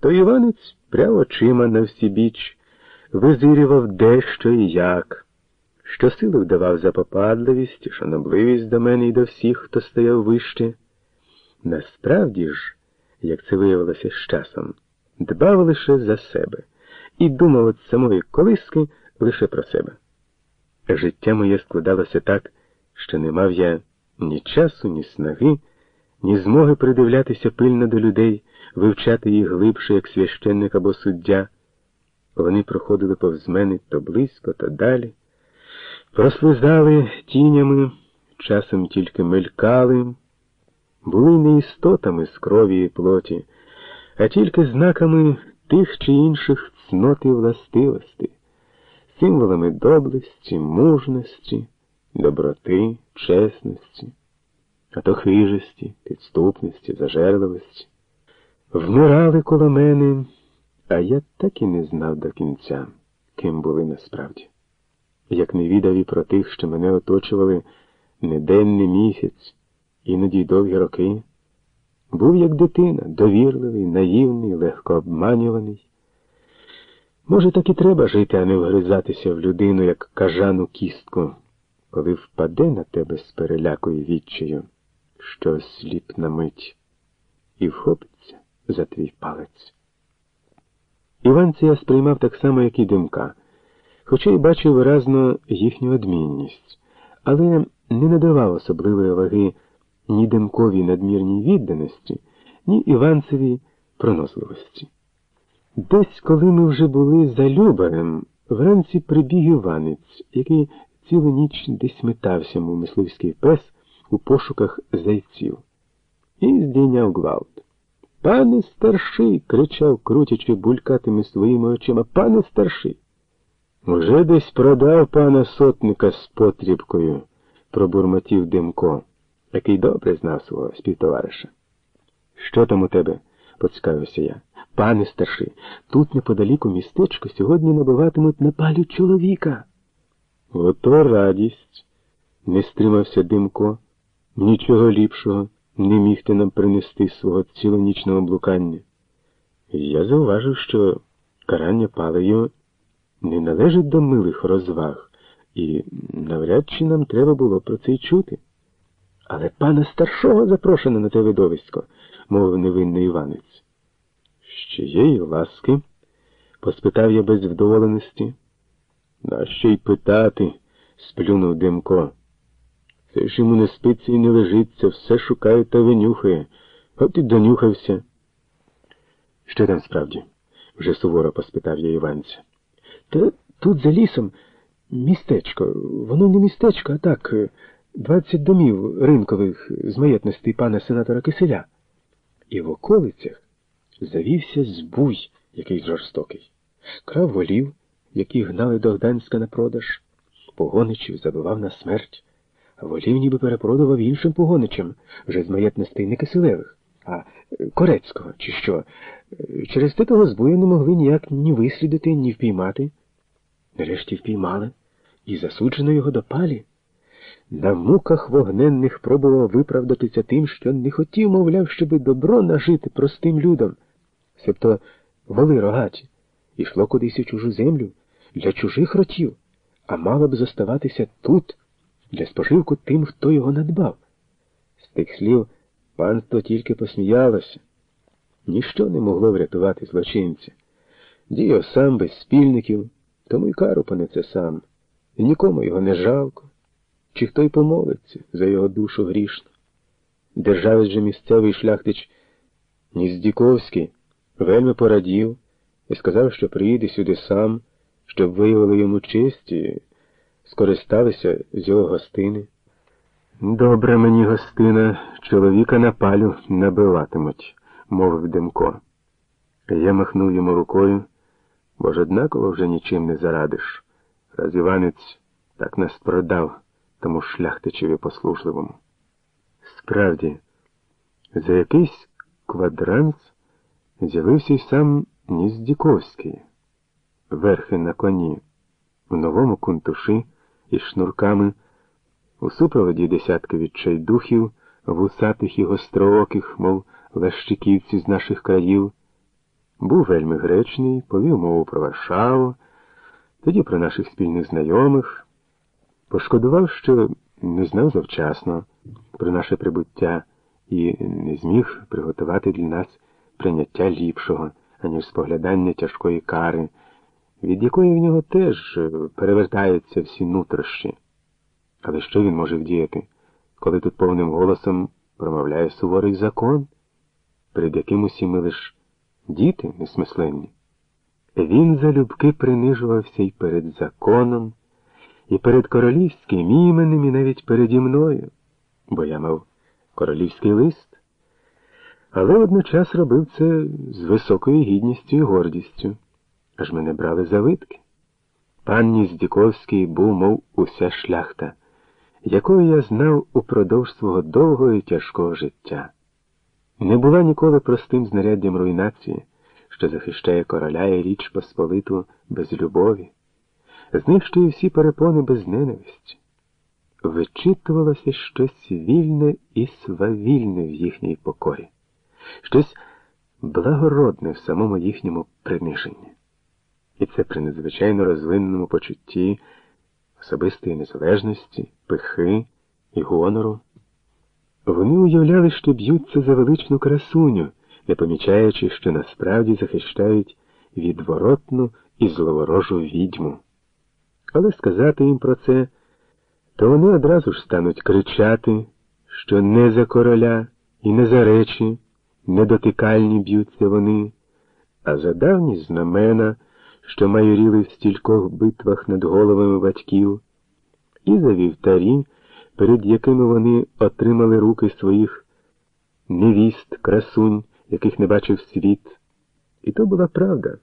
то Іванець пряв очима на всі біч, визирював дещо і як, що силу вдавав запопадливість і шанобливість до мене і до всіх, хто стояв вище. Насправді ж, як це виявилося з часом, дбав лише за себе і думав від самої колиски лише про себе. Життя моє складалося так, що не мав я ні часу, ні снаги, ні змоги придивлятися пильно до людей, вивчати їх глибше, як священник або суддя. Вони проходили повз мене то близько, то далі, прослизали тінями, часом тільки мелькали, були не істотами з крові і плоті, а тільки знаками тих чи інших цнот і властивостей, символами доблесті, мужності, доброти, чесності, а то хижості, підступності, зажерливості. Вмирали коло мене, а я так і не знав до кінця, ким були насправді. Як не відав і про тих, що мене оточували не день, не місяць, іноді й довгі роки, був як дитина, довірливий, наївний, легко обманюваний. Може, так і треба жити, а не вгризатися в людину, як кажану кістку, коли впаде на тебе з перелякою відчаю, що сліп на мить, і вхопиться за твій палець. Іванця я сприймав так само, як і димка, хоча й бачив виразно їхню одмінність, але не надавав особливої ваги ні димковій надмірній відданості, ні Іванцевій проносливості. Десь, коли ми вже були за Любарем, вранці прибіг Іванець, який цілу ніч десь метався, мов мисливський пес у пошуках зайців, і здійняв гвалт. Пане старший. кричав, крутячи булькатими своїми очима. Пане старший. Вже десь продав пана сотника з потрібкою, пробурмотів Димко, який добре знав свого співтовариша. Що там у тебе? поцікавився я. Пане старший, тут неподаліку містечко сьогодні набиватимуть на палю чоловіка. Ото радість, не стримався Димко. Нічого ліпшого не міг ти нам принести свого цілонічного блукання. Я зауважив, що карання палею не належить до милих розваг, і навряд чи нам треба було про це й чути. Але пана старшого запрошено на те видовисько, мовив невинний Іванець. З чиєї ласки? поспитав я без вдоволеності. Нащо й питати? сплюнув Димко. Це ж йому не спиться і не лежиться, все шукає та винюхає. От і донюхався. Що там справді? вже суворо поспитав я Іванця. Та тут за лісом містечко. Воно не містечко, а так, двадцять домів ринкових з маєтності пана сенатора Киселя. І в околицях завівся збуй, який жорстокий, крав волів, які гнали до Гданська на продаж, погоничів забивав на смерть волів ніби перепродував іншим погоничам, вже з маєтностей не Киселевих, а Корецького, чи що. Через те того збою не могли ніяк ні вислідити, ні впіймати. Нарешті впіймали і засуджено його до палі. На муках вогненних пробував виправдатися тим, що не хотів, мовляв, щоби добро нажити простим людям, себто воли рогаті, ішло кудись у чужу землю для чужих ротів, а мало б зоставатися тут для споживку тим, хто його надбав. З тих слів панство тільки посміялося. Ніщо не могло врятувати злочинця. Діяв сам без спільників, тому й кару понесе сам. І нікому його не жалко, чи хто й помолиться за його душу грішну. Державець же місцевий шляхтич Ніздіковський вельми порадів і сказав, що приїде сюди сам, щоб виявили йому честь і скористалися з його гостини. Добре мені гостина, чоловіка на палю набиватимуть, мовив Демко. Я махнув йому рукою, бо ж однаково вже нічим не зарадиш. Раз Іванець так нас продав тому шляхтичеві послужливому. Справді, за якийсь квадранс з'явився й сам Ніздіковський, верхи на коні, в новому кунтуші із шнурками, у супроводі десятки відчайдухів, вусатих і гострооких, мов лащиківці з наших країв. Був вельми гречний, повів мову про Варшаву, тоді про наших спільних знайомих. Пошкодував, що не знав завчасно про наше прибуття і не зміг приготувати для нас прийняття ліпшого, аніж споглядання тяжкої кари, від якої в нього теж перевертаються всі нутрощі. Але що він може вдіяти, коли тут повним голосом промовляє суворий закон, перед яким усі ми лиш діти несмисленні? Він залюбки принижувався і перед законом, і перед королівським іменем, і навіть переді мною, бо я мав королівський лист, але водночас робив це з високою гідністю і гордістю, аж мене брали за витки. Пан Ніздіковський був, мов уся шляхта, якою я знав упродовж свого довгого і тяжкого життя. Не була ніколи простим знаряддям руйнації, що захищає короля і річ Посполиту без любові, знищує всі перепони без ненависті. Вичитувалося щось вільне і свавільне в їхній покорі, щось благородне в самому їхньому приниженні. І це при надзвичайно розвиненому почутті особистої незалежності, пихи і гонору. Вони уявляли, що б'ються за величну красуню, не помічаючи, що насправді захищають відворотну і зловорожу відьму. Але сказати їм про це, то вони одразу ж стануть кричати, що не за короля і не за речі, недотикальні б'ються вони, а за давні знамена, що майоріли в стількох битвах над головами батьків, і за вівтарі, перед якими вони отримали руки своїх невіст, красунь, яких не бачив світ. І то була правда.